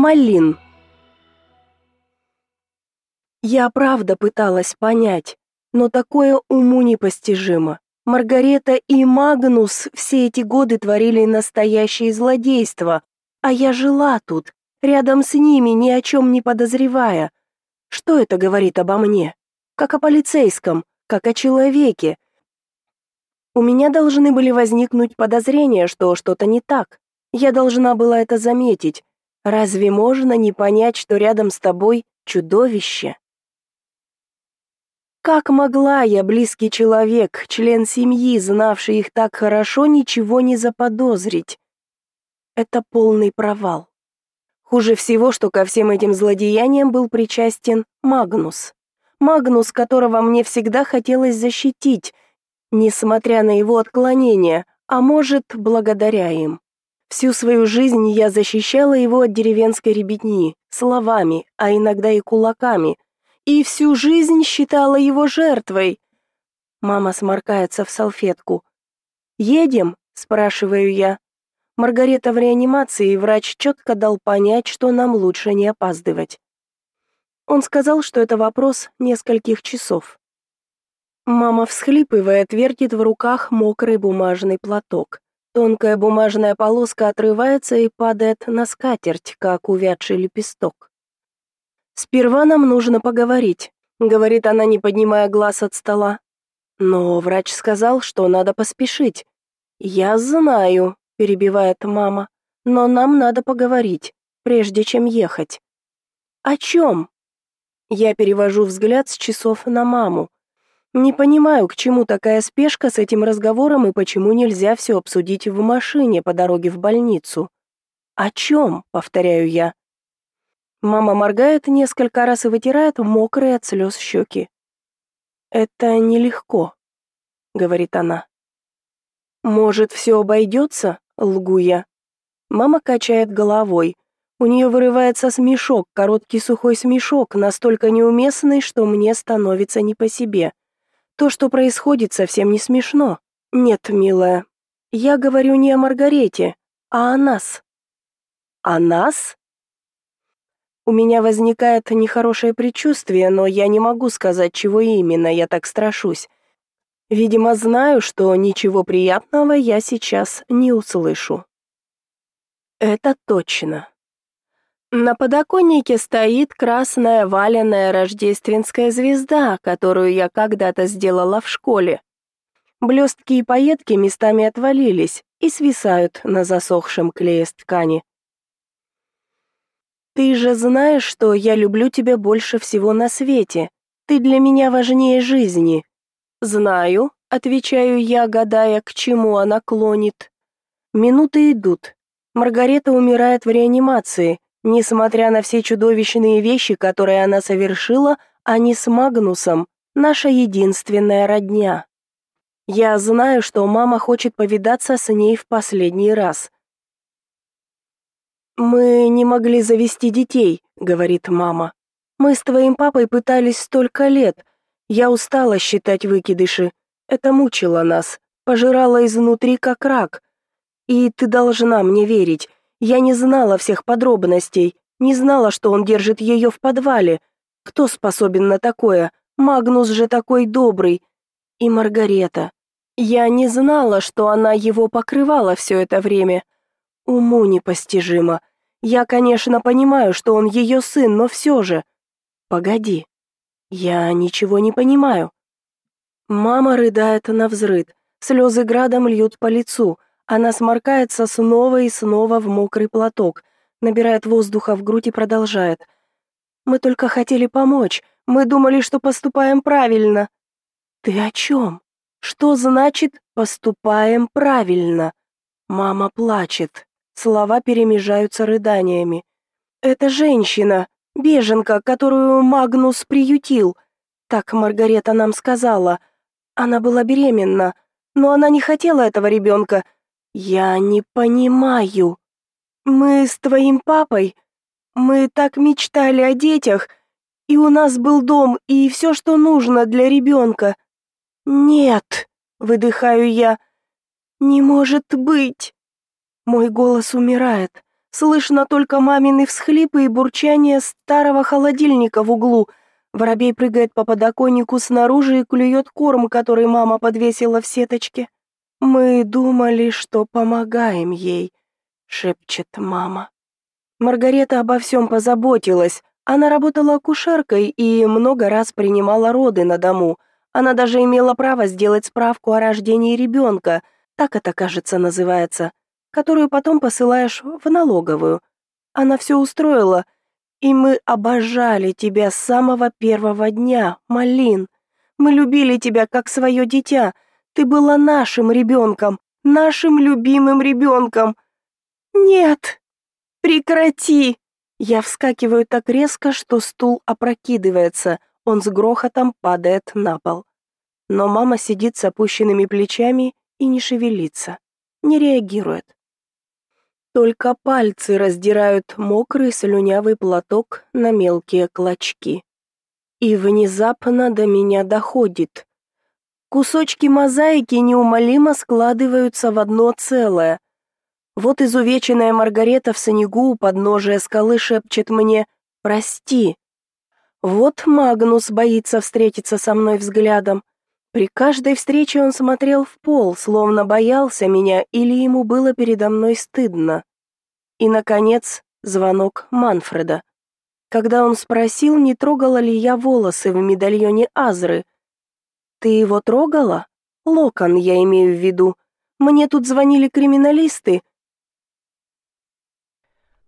Малин. Я правда пыталась понять, но такое уму непостижимо. Маргарета и Магнус все эти годы творили настоящее злодейство, а я жила тут, рядом с ними, ни о чем не подозревая. Что это говорит обо мне? Как о полицейском, как о человеке. У меня должны были возникнуть подозрения, что что-то не так. Я должна была это заметить, Разве можно не понять, что рядом с тобой чудовище? Как могла я, близкий человек, член семьи, знавший их так хорошо, ничего не заподозрить? Это полный провал. Хуже всего, что ко всем этим злодеяниям был причастен Магнус. Магнус, которого мне всегда хотелось защитить, несмотря на его отклонения, а может, благодаря им. Всю свою жизнь я защищала его от деревенской ребятни, словами, а иногда и кулаками, и всю жизнь считала его жертвой. Мама сморкается в салфетку. «Едем?» – спрашиваю я. Маргарета в реанимации, и врач четко дал понять, что нам лучше не опаздывать. Он сказал, что это вопрос нескольких часов. Мама всхлипывает, вертит в руках мокрый бумажный платок. Тонкая бумажная полоска отрывается и падает на скатерть, как увядший лепесток. «Сперва нам нужно поговорить», — говорит она, не поднимая глаз от стола. «Но врач сказал, что надо поспешить». «Я знаю», — перебивает мама, «но нам надо поговорить, прежде чем ехать». «О чем?» Я перевожу взгляд с часов на маму. Не понимаю, к чему такая спешка с этим разговором и почему нельзя все обсудить в машине по дороге в больницу. О чем, повторяю я. Мама моргает несколько раз и вытирает мокрые от слез щеки. Это нелегко, говорит она. Может, все обойдется? лгу я. Мама качает головой. У нее вырывается смешок, короткий сухой смешок, настолько неуместный, что мне становится не по себе. То, что происходит, совсем не смешно. Нет, милая, я говорю не о Маргарете, а о нас. О нас? У меня возникает нехорошее предчувствие, но я не могу сказать, чего именно я так страшусь. Видимо, знаю, что ничего приятного я сейчас не услышу. Это точно. На подоконнике стоит красная валеная рождественская звезда, которую я когда-то сделала в школе. Блестки и пайетки местами отвалились и свисают на засохшем клее с ткани. Ты же знаешь, что я люблю тебя больше всего на свете. Ты для меня важнее жизни. Знаю, отвечаю я, гадая, к чему она клонит. Минуты идут. Маргарета умирает в реанимации. Несмотря на все чудовищные вещи, которые она совершила, они с Магнусом наша единственная родня. Я знаю, что мама хочет повидаться с ней в последний раз. Мы не могли завести детей, говорит мама. Мы с твоим папой пытались столько лет. Я устала считать выкидыши. Это мучило нас, пожирало изнутри как рак. И ты должна мне верить. Я не знала всех подробностей, не знала, что он держит ее в подвале. Кто способен на такое? Магнус же такой добрый. И Маргарета. Я не знала, что она его покрывала все это время. Уму непостижимо. Я, конечно, понимаю, что он ее сын, но все же... Погоди. Я ничего не понимаю. Мама рыдает на взрыд. Слезы градом льют по лицу. Она сморкается снова и снова в мокрый платок, набирает воздуха в грудь и продолжает. «Мы только хотели помочь. Мы думали, что поступаем правильно». «Ты о чем? Что значит «поступаем правильно»?» Мама плачет. Слова перемежаются рыданиями. «Это женщина, беженка, которую Магнус приютил. Так Маргарета нам сказала. Она была беременна, но она не хотела этого ребенка. Я не понимаю. Мы с твоим папой, мы так мечтали о детях, и у нас был дом и все, что нужно для ребенка. Нет, выдыхаю я. Не может быть. Мой голос умирает. Слышно только мамины всхлипы и бурчание старого холодильника в углу. Воробей прыгает по подоконнику снаружи и клюет корм, который мама подвесила в сеточке. «Мы думали, что помогаем ей», — шепчет мама. Маргарета обо всем позаботилась. Она работала акушеркой и много раз принимала роды на дому. Она даже имела право сделать справку о рождении ребенка, так это, кажется, называется, которую потом посылаешь в налоговую. Она все устроила, и мы обожали тебя с самого первого дня, Малин. Мы любили тебя как свое дитя. Ты была нашим ребенком, нашим любимым ребенком. Нет, прекрати. Я вскакиваю так резко, что стул опрокидывается. Он с грохотом падает на пол. Но мама сидит с опущенными плечами и не шевелится, не реагирует. Только пальцы раздирают мокрый слюнявый платок на мелкие клочки. И внезапно до меня доходит. Кусочки мозаики неумолимо складываются в одно целое. Вот изувеченная Маргарета в снегу у подножия скалы шепчет мне «Прости». Вот Магнус боится встретиться со мной взглядом. При каждой встрече он смотрел в пол, словно боялся меня или ему было передо мной стыдно. И, наконец, звонок Манфреда. Когда он спросил, не трогала ли я волосы в медальоне Азры. «Ты его трогала?» «Локон, я имею в виду. Мне тут звонили криминалисты».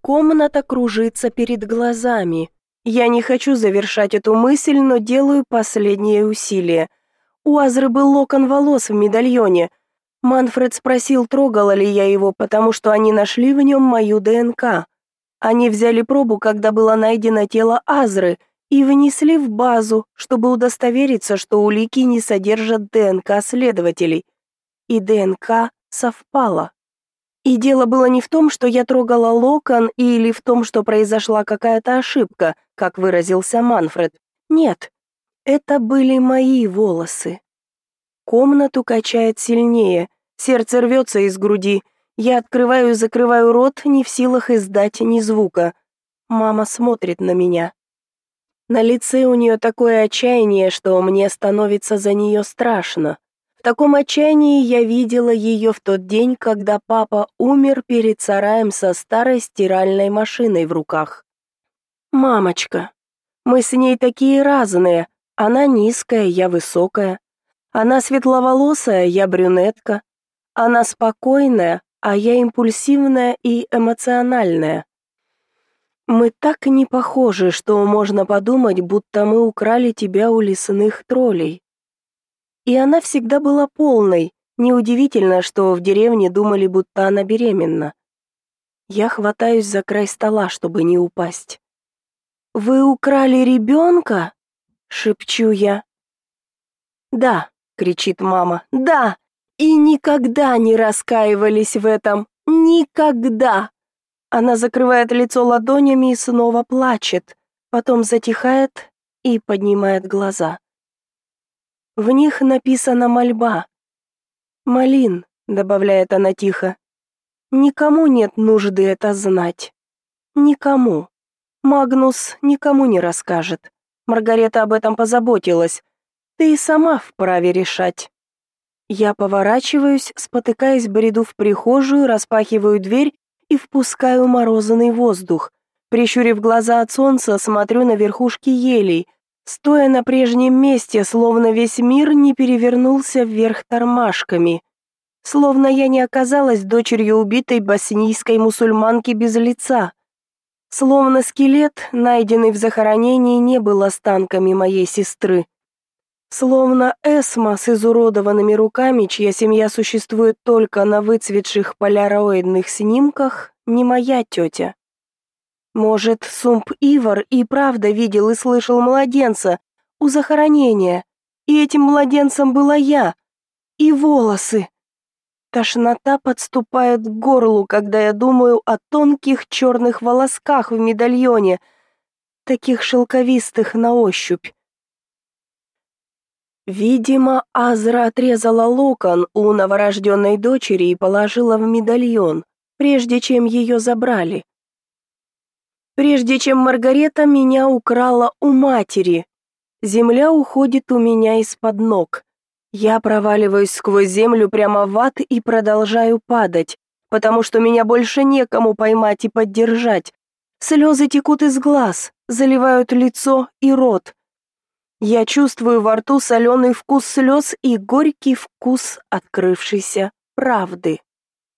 Комната кружится перед глазами. Я не хочу завершать эту мысль, но делаю последнее усилие. У Азры был локон волос в медальоне. Манфред спросил, трогала ли я его, потому что они нашли в нем мою ДНК. Они взяли пробу, когда было найдено тело Азры, и внесли в базу, чтобы удостовериться, что улики не содержат ДНК следователей. И ДНК совпала. И дело было не в том, что я трогала локон или в том, что произошла какая-то ошибка, как выразился Манфред. Нет, это были мои волосы. Комнату качает сильнее, сердце рвется из груди. Я открываю и закрываю рот, не в силах издать ни звука. Мама смотрит на меня. На лице у нее такое отчаяние, что мне становится за нее страшно. В таком отчаянии я видела ее в тот день, когда папа умер перед сараем со старой стиральной машиной в руках. Мамочка, мы с ней такие разные, она низкая, я высокая. Она светловолосая, я брюнетка. Она спокойная, а я импульсивная и эмоциональная. Мы так не похожи, что можно подумать, будто мы украли тебя у лесных троллей. И она всегда была полной. Неудивительно, что в деревне думали, будто она беременна. Я хватаюсь за край стола, чтобы не упасть. Вы украли ребенка?» шепчу я. Да, кричит мама. Да. И никогда не раскаивались в этом. Никогда. Она закрывает лицо ладонями и снова плачет, потом затихает и поднимает глаза. В них написана мольба. «Малин», — добавляет она тихо, — «никому нет нужды это знать. Никому. Магнус никому не расскажет. Маргарета об этом позаботилась. Ты и сама вправе решать. Я поворачиваюсь, спотыкаясь, бреду в прихожую, распахиваю дверь и впускаю морозный воздух. Прищурив глаза от солнца, смотрю на верхушки елей, стоя на прежнем месте, словно весь мир не перевернулся вверх тормашками. Словно я не оказалась дочерью убитой боснийской мусульманки без лица. Словно скелет, найденный в захоронении, не был останками моей сестры. Словно Эсма с изуродованными руками, чья семья существует только на выцветших поляроидных снимках, не моя тетя. Может, Сумп Ивар и правда видел и слышал младенца у захоронения, и этим младенцем была я, и волосы. Тошнота подступает к горлу, когда я думаю о тонких черных волосках в медальоне, таких шелковистых на ощупь. Видимо, Азра отрезала локон у новорожденной дочери и положила в медальон. прежде чем ее забрали. Прежде чем Маргарета меня украла у матери, земля уходит у меня из-под ног. Я проваливаюсь сквозь землю прямо в ад и продолжаю падать, потому что меня больше некому поймать и поддержать. Слезы текут из глаз, заливают лицо и рот. Я чувствую во рту соленый вкус слез и горький вкус открывшейся правды.